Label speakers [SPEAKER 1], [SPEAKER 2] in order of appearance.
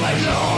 [SPEAKER 1] My day.